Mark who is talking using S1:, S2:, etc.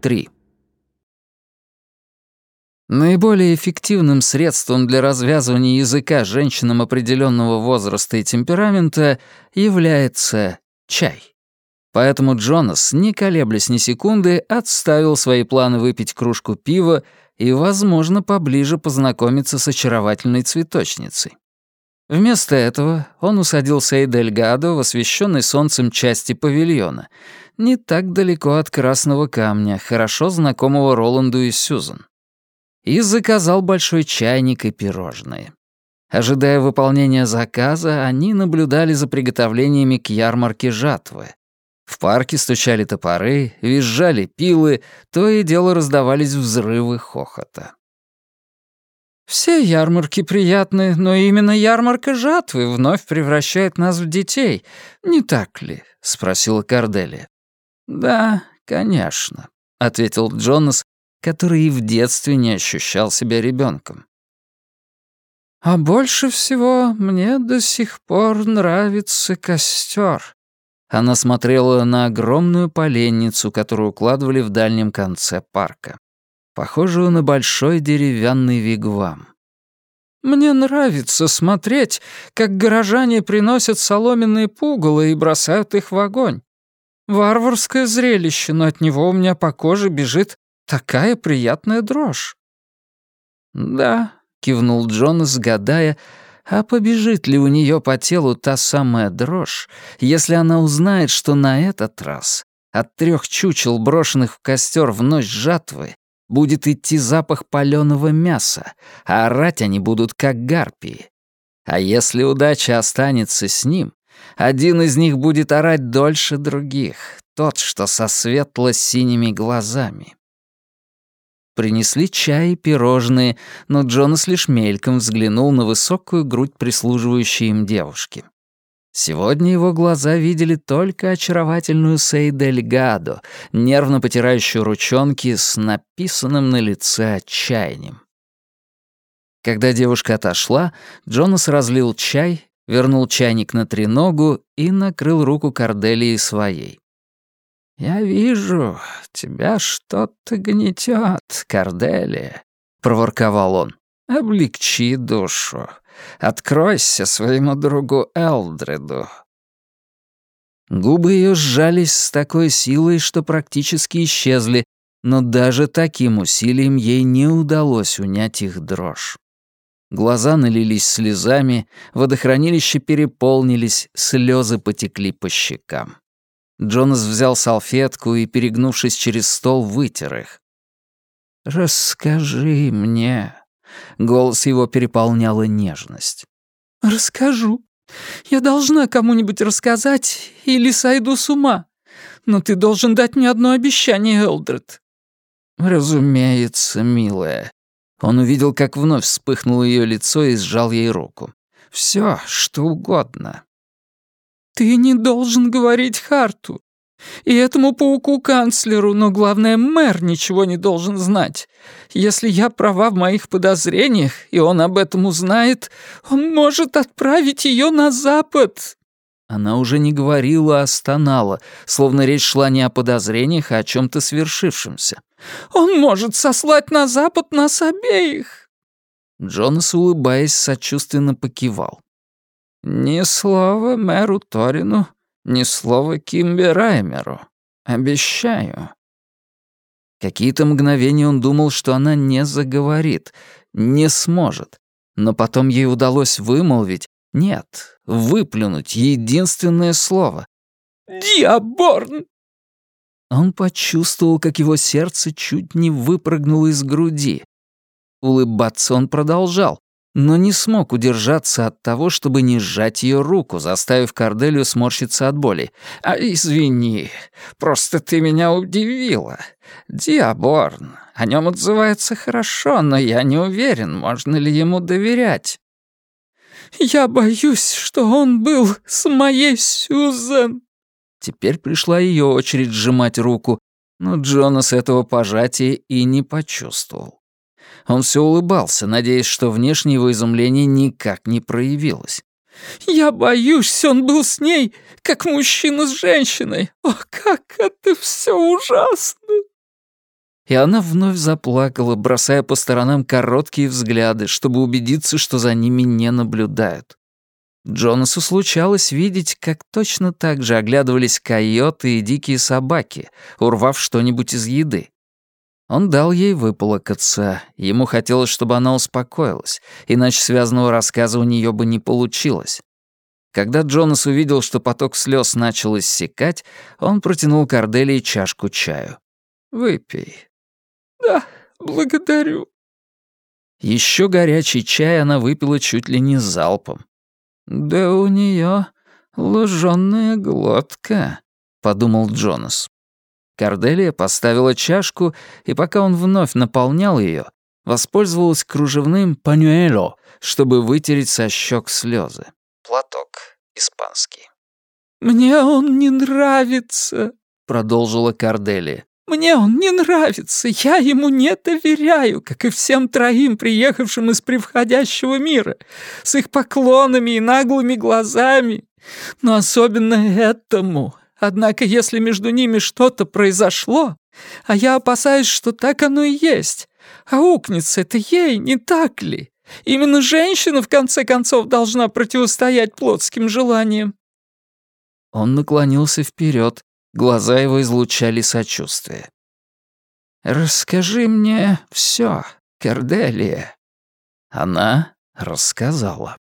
S1: 3. Наиболее эффективным средством для развязывания языка женщинам определенного возраста и темперамента является чай. Поэтому Джонас, не колеблясь ни секунды, отставил свои планы выпить кружку пива и, возможно, поближе познакомиться с очаровательной цветочницей. Вместо этого он усадил Сейдель Гадо в освещенной солнцем части павильона, не так далеко от Красного Камня, хорошо знакомого Роланду и Сюзан и заказал большой чайник и пирожные. Ожидая выполнения заказа, они наблюдали за приготовлениями к ярмарке жатвы. В парке стучали топоры, визжали пилы, то и дело раздавались взрывы хохота. «Все ярмарки приятны, но именно ярмарка жатвы вновь превращает нас в детей, не так ли?» — спросила Корделия. «Да, конечно», — ответил Джонас, который и в детстве не ощущал себя ребенком. «А больше всего мне до сих пор нравится костер. Она смотрела на огромную поленницу, которую укладывали в дальнем конце парка, похожую на большой деревянный вигвам. «Мне нравится смотреть, как горожане приносят соломенные пугало и бросают их в огонь. Варварское зрелище, но от него у меня по коже бежит Такая приятная дрожь». «Да», — кивнул Джонас, гадая, а побежит ли у нее по телу та самая дрожь, если она узнает, что на этот раз от трех чучел, брошенных в костер в ночь жатвы, будет идти запах паленого мяса, а орать они будут как гарпии. А если удача останется с ним, один из них будет орать дольше других, тот, что со светло-синими глазами. Принесли чай и пирожные, но Джонас лишь мельком взглянул на высокую грудь прислуживающей им девушки. Сегодня его глаза видели только очаровательную Сейдель Гадо, нервно потирающую ручонки с написанным на лице отчаянием. Когда девушка отошла, Джонас разлил чай, вернул чайник на треногу и накрыл руку Корделии своей. «Я вижу, тебя что-то гнетет, Корделия», — проворковал он. «Облегчи душу. Откройся своему другу Элдреду». Губы ее сжались с такой силой, что практически исчезли, но даже таким усилием ей не удалось унять их дрожь. Глаза налились слезами, водохранилища переполнились, слезы потекли по щекам. Джонас взял салфетку и, перегнувшись через стол, вытер их. «Расскажи мне». Голос его переполняла нежность. «Расскажу. Я должна кому-нибудь рассказать или сойду с ума. Но ты должен дать мне одно обещание, Элдред». «Разумеется, милая». Он увидел, как вновь вспыхнуло ее лицо и сжал ей руку. «Все, что угодно. «Ты не должен говорить Харту. И этому пауку-канцлеру, но главное, мэр ничего не должен знать. Если я права в моих подозрениях, и он об этом узнает, он может отправить ее на запад». Она уже не говорила, а стонала, словно речь шла не о подозрениях, а о чем-то свершившемся. «Он может сослать на запад нас обеих!» Джонас, улыбаясь, сочувственно покивал. «Ни слова мэру Торину, ни слова Кимби Раймеру. Обещаю». Какие-то мгновения он думал, что она не заговорит, не сможет. Но потом ей удалось вымолвить «нет», выплюнуть единственное слово. «Диаборн!» Он почувствовал, как его сердце чуть не выпрыгнуло из груди. Улыбаться он продолжал, но не смог удержаться от того, чтобы не сжать ее руку, заставив Корделию сморщиться от боли. «А, извини, просто ты меня удивила. Диаборн, о нем отзывается хорошо, но я не уверен, можно ли ему доверять». «Я боюсь, что он был с моей Сюзан». Теперь пришла ее очередь сжимать руку, но Джонас этого пожатия и не почувствовал. Он все улыбался, надеясь, что внешнее его изумление никак не проявилось.
S2: Я боюсь, он был с ней, как мужчина с женщиной. О, как это все ужасно!»
S1: И она вновь заплакала, бросая по сторонам короткие взгляды, чтобы убедиться, что за ними не наблюдают. Джонасу случалось видеть, как точно так же оглядывались койоты и дикие собаки, урвав что-нибудь из еды. Он дал ей выполокаться. Ему хотелось, чтобы она успокоилась, иначе связанного рассказа у нее бы не получилось. Когда Джонас увидел, что поток слез начал иссякать, он протянул Корделии чашку чаю. «Выпей».
S2: «Да, благодарю».
S1: Еще горячий чай она выпила чуть ли не залпом. «Да у нее лужёная глотка», — подумал Джонас. Корделия поставила чашку, и пока он вновь наполнял ее, воспользовалась кружевным панюэло, чтобы вытереть со щек слезы. Платок испанский.
S2: «Мне он не нравится», —
S1: продолжила Корделия.
S2: «Мне он не нравится, я ему не доверяю, как и всем троим, приехавшим из превходящего мира, с их поклонами и наглыми глазами, но особенно этому, Однако если между ними что-то произошло, а я опасаюсь, что так оно и есть, аукнется это ей, не так ли? Именно женщина, в конце концов, должна противостоять плотским желаниям».
S1: Он наклонился вперед, глаза его излучали сочувствие. «Расскажи мне все, Корделия». Она рассказала.